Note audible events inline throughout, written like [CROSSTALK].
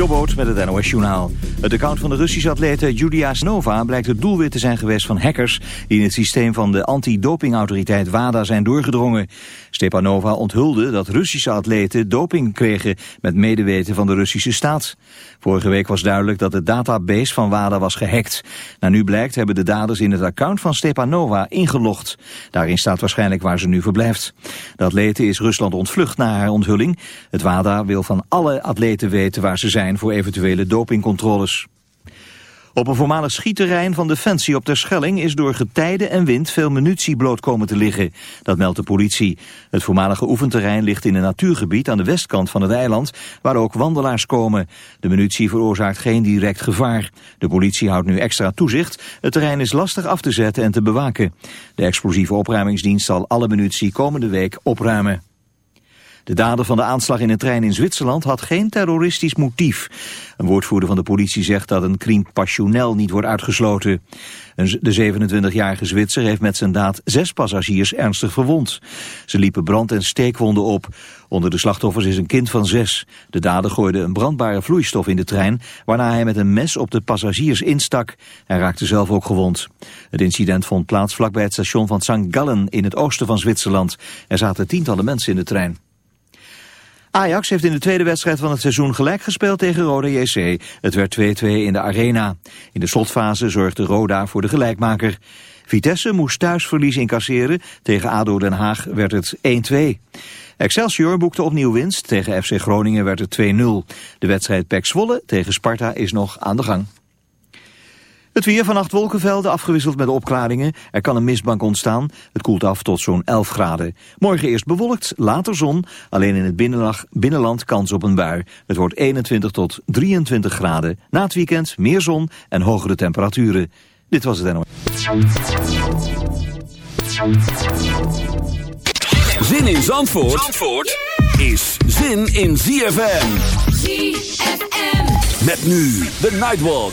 Jobboot met het NOS Journaal. Het account van de Russische atlete Julia Snova blijkt het doelwit te zijn geweest van hackers... die in het systeem van de antidopingautoriteit WADA zijn doorgedrongen. Stepanova onthulde dat Russische atleten doping kregen... met medeweten van de Russische staat. Vorige week was duidelijk dat de database van WADA was gehackt. Nou, nu blijkt hebben de daders in het account van Stepanova ingelogd. Daarin staat waarschijnlijk waar ze nu verblijft. De atlete is Rusland ontvlucht na haar onthulling. Het WADA wil van alle atleten weten waar ze zijn voor eventuele dopingcontroles. Op een voormalig schietterrein van Defensie op Terschelling is door getijde en wind veel munitie bloot komen te liggen. Dat meldt de politie. Het voormalige oefenterrein ligt in een natuurgebied aan de westkant van het eiland, waar ook wandelaars komen. De munitie veroorzaakt geen direct gevaar. De politie houdt nu extra toezicht. Het terrein is lastig af te zetten en te bewaken. De explosieve opruimingsdienst zal alle munitie komende week opruimen. De dader van de aanslag in een trein in Zwitserland had geen terroristisch motief. Een woordvoerder van de politie zegt dat een crime passionnel niet wordt uitgesloten. De 27-jarige Zwitser heeft met zijn daad zes passagiers ernstig verwond. Ze liepen brand- en steekwonden op. Onder de slachtoffers is een kind van zes. De dader gooide een brandbare vloeistof in de trein... waarna hij met een mes op de passagiers instak. Hij raakte zelf ook gewond. Het incident vond plaats vlakbij het station van St. Gallen... in het oosten van Zwitserland. Er zaten tientallen mensen in de trein. Ajax heeft in de tweede wedstrijd van het seizoen gelijk gespeeld tegen Roda JC. Het werd 2-2 in de arena. In de slotfase zorgde Roda voor de gelijkmaker. Vitesse moest thuis verlies incasseren. Tegen ADO Den Haag werd het 1-2. Excelsior boekte opnieuw winst. Tegen FC Groningen werd het 2-0. De wedstrijd PEC Zwolle tegen Sparta is nog aan de gang. Het weer vannacht wolkenvelden afgewisseld met opklaringen. Er kan een mistbank ontstaan. Het koelt af tot zo'n 11 graden. Morgen eerst bewolkt, later zon. Alleen in het binnenland kans op een bui. Het wordt 21 tot 23 graden. Na het weekend meer zon en hogere temperaturen. Dit was het NOS. Zin in Zandvoort, Zandvoort is zin in ZFM. ZFM. Met nu de Nightwalk.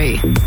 Show.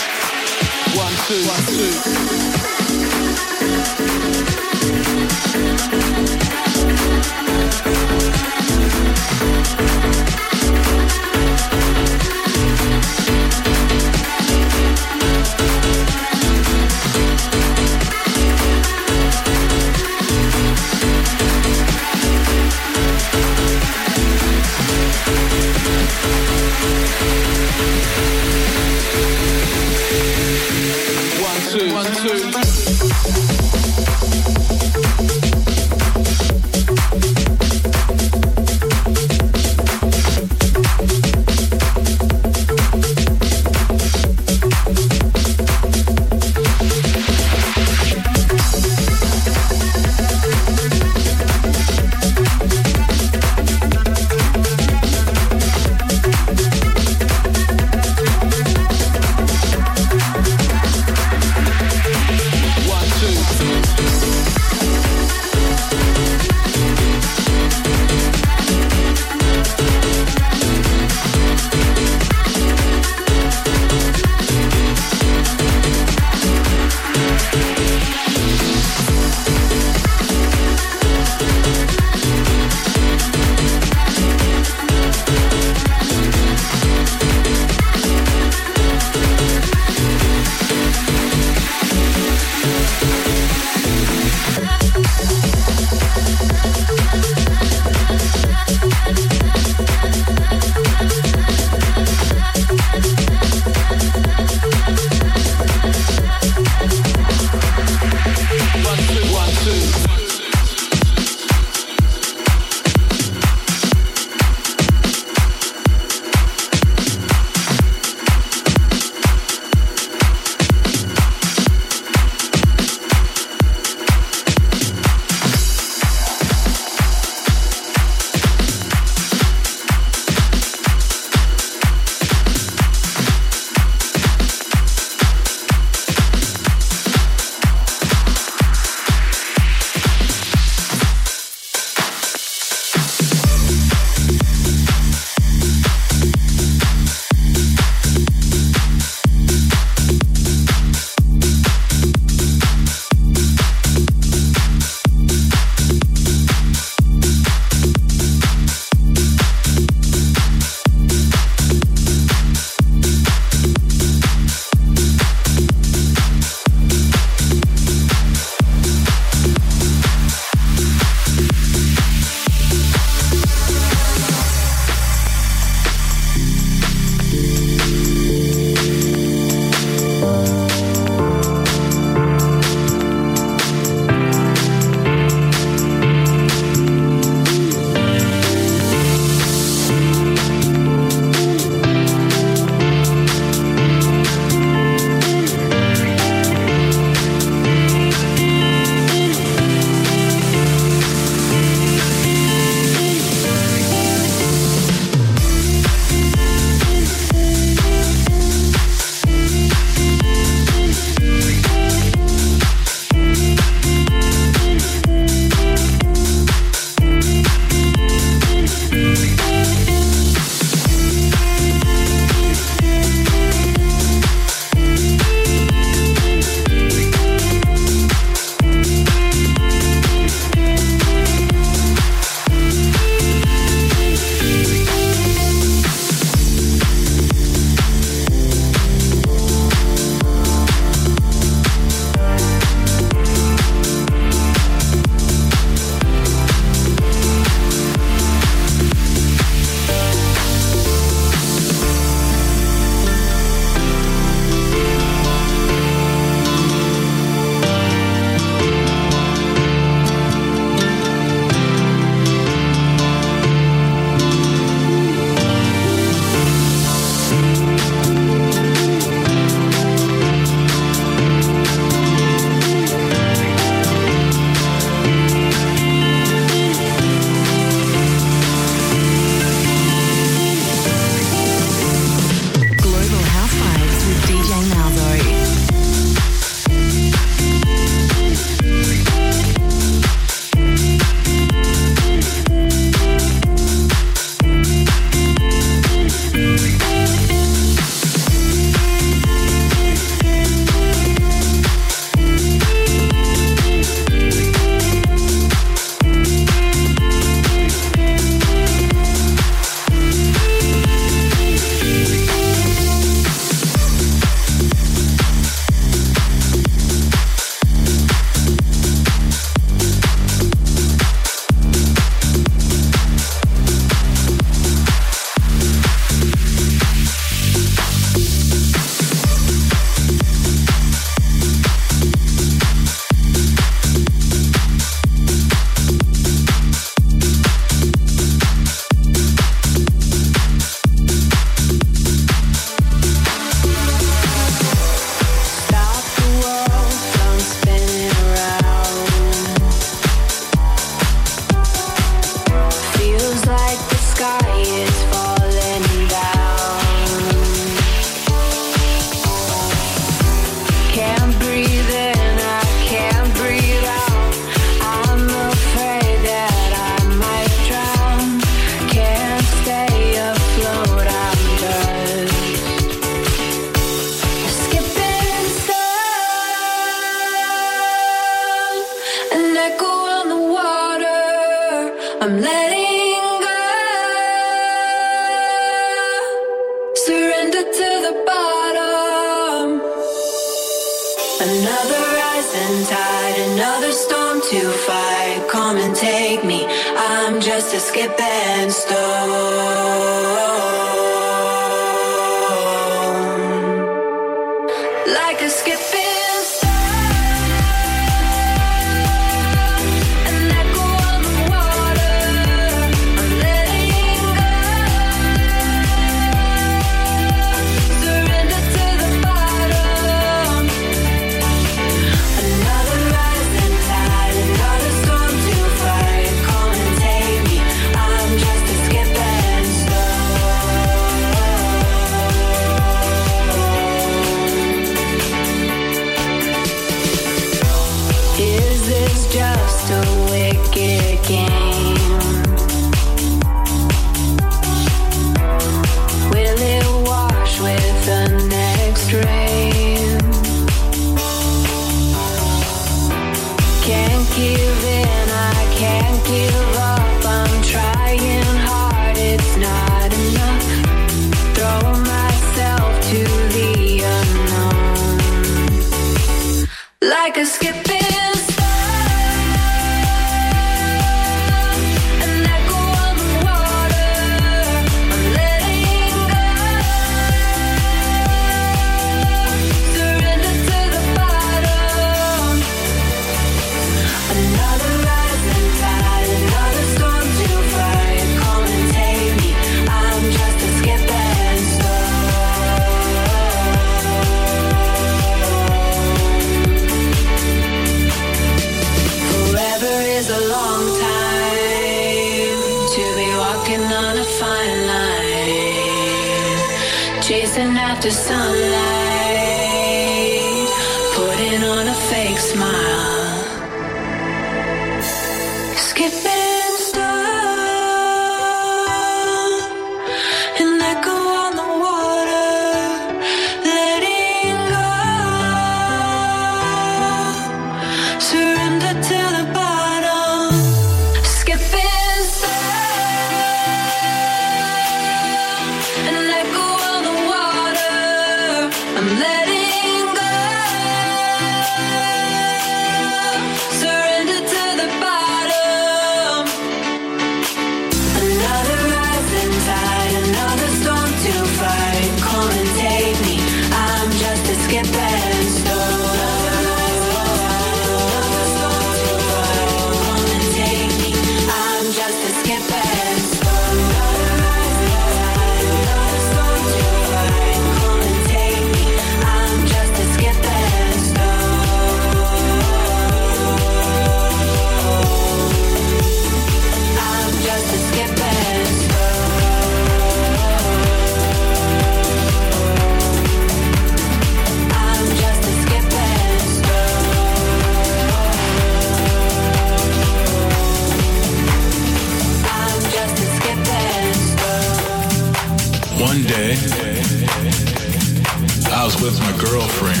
with my girlfriend.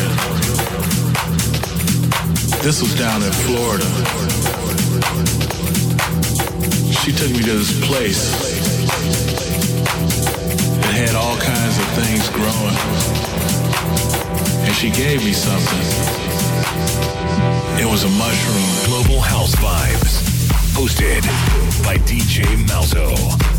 This was down in Florida. She took me to this place It had all kinds of things growing. And she gave me something. It was a mushroom. Global House Vibes. Hosted by DJ Malzo.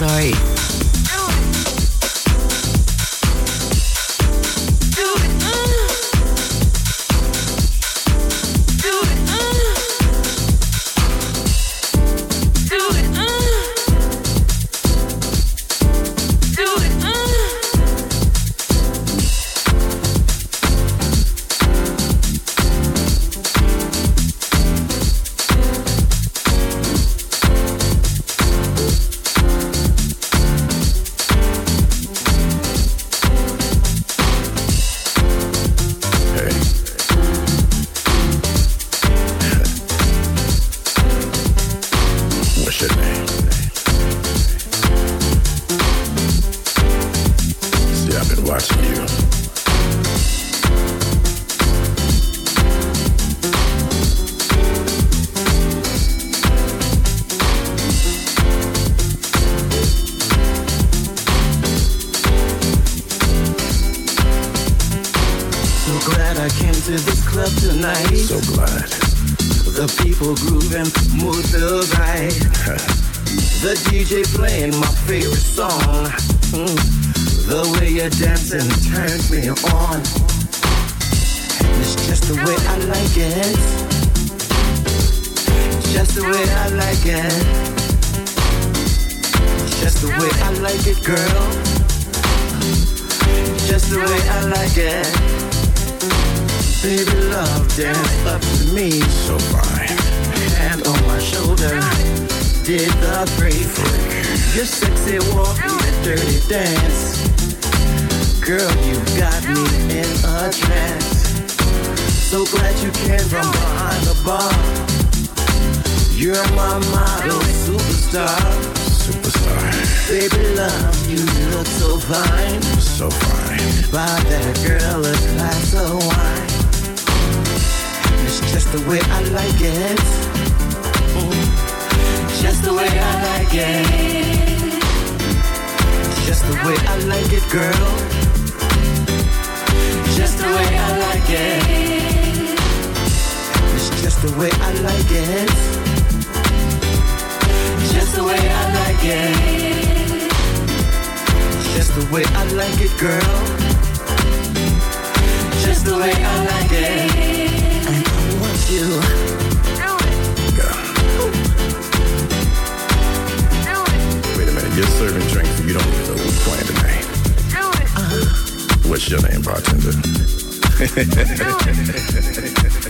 Sorry. I like it. Baby love, dance up to me. So fine. Hand on my shoulder, did the freak. Your sexy walk, your dirty dance. Girl, you got me in a trance. So glad you came from behind the bar. You're my model superstar. Superstar. Baby love, you look so fine. So fine. Buy that girl a glass of wine. It's just the way I like it. Just the way I like it. Just the way I like it, girl. Just the way I like it. It's just the way I like it. Just the way I like it. Just the way I like it, girl. Just the way I like it. And I want you. Wait a minute. You're serving drinks and you don't even know who's playing tonight. What's your name, bartender? [LAUGHS]